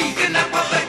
League. And I